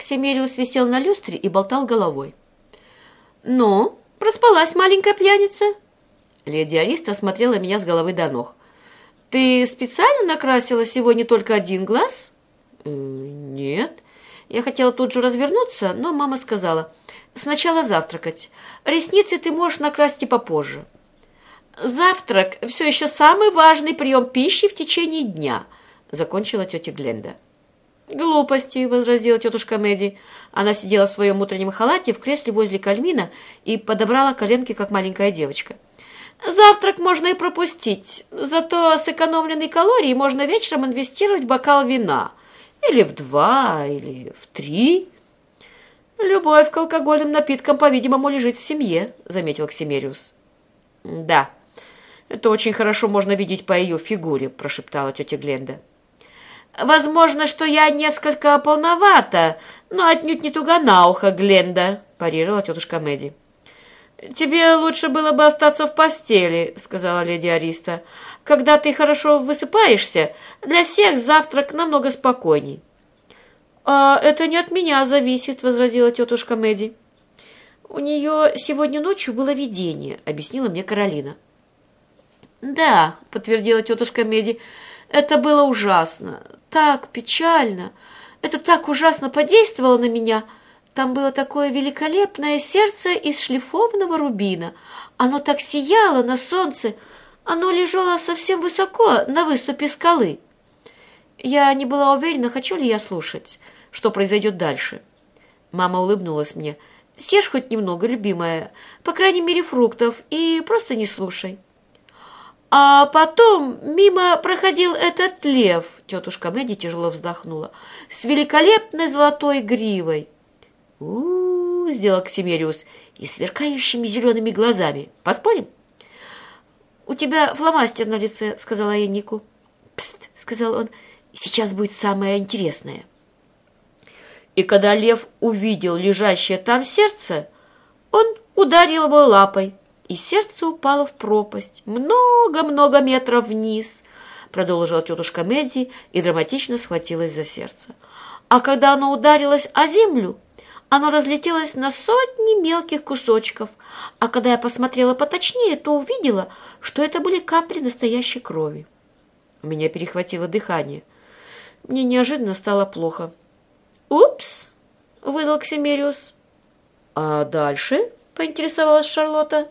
Ксемериус висел на люстре и болтал головой. «Ну, проспалась маленькая пьяница?» Леди Ариста смотрела меня с головы до ног. «Ты специально накрасила сегодня только один глаз?» «Э, «Нет». Я хотела тут же развернуться, но мама сказала, «Сначала завтракать. Ресницы ты можешь накрасить и попозже». «Завтрак – все еще самый важный прием пищи в течение дня», – закончила тетя Гленда. «Глупости», – возразила тетушка Мэдди. Она сидела в своем утреннем халате в кресле возле кальмина и подобрала коленки, как маленькая девочка. «Завтрак можно и пропустить, зато сэкономленные калории можно вечером инвестировать в бокал вина. Или в два, или в три». «Любовь к алкогольным напиткам, по-видимому, лежит в семье», — заметил Ксимериус. «Да, это очень хорошо можно видеть по ее фигуре», — прошептала тетя Гленда. «Возможно, что я несколько полновата, но отнюдь не туга на ухо, Гленда», — парировала тетушка Мэдди. «Тебе лучше было бы остаться в постели», — сказала леди Ариста. «Когда ты хорошо высыпаешься, для всех завтрак намного спокойней». «А это не от меня зависит», — возразила тетушка Мэдди. «У нее сегодня ночью было видение», — объяснила мне Каролина. «Да», — подтвердила тетушка Меди, — «это было ужасно, так печально, это так ужасно подействовало на меня. Там было такое великолепное сердце из шлифованного рубина, оно так сияло на солнце, оно лежало совсем высоко на выступе скалы». Я не была уверена, хочу ли я слушать, что произойдет дальше. Мама улыбнулась мне. «Съешь хоть немного, любимая, по крайней мере фруктов, и просто не слушай». А потом мимо проходил этот лев, тетушка Мэдди тяжело вздохнула, с великолепной золотой гривой. у, -у, сделал Ксимериус, и сверкающими зелеными глазами. Поспорим? «У тебя фломастер на лице», — сказала я Нику. «Пст», — сказал он, — «сейчас будет самое интересное». И когда лев увидел лежащее там сердце, он ударил его лапой и сердце упало в пропасть, много-много метров вниз, продолжила тетушка Мэдди и драматично схватилась за сердце. А когда оно ударилось о землю, оно разлетелось на сотни мелких кусочков, а когда я посмотрела поточнее, то увидела, что это были капли настоящей крови. У меня перехватило дыхание. Мне неожиданно стало плохо. «Упс!» — выдал Ксимериус. «А дальше?» — поинтересовалась Шарлотта.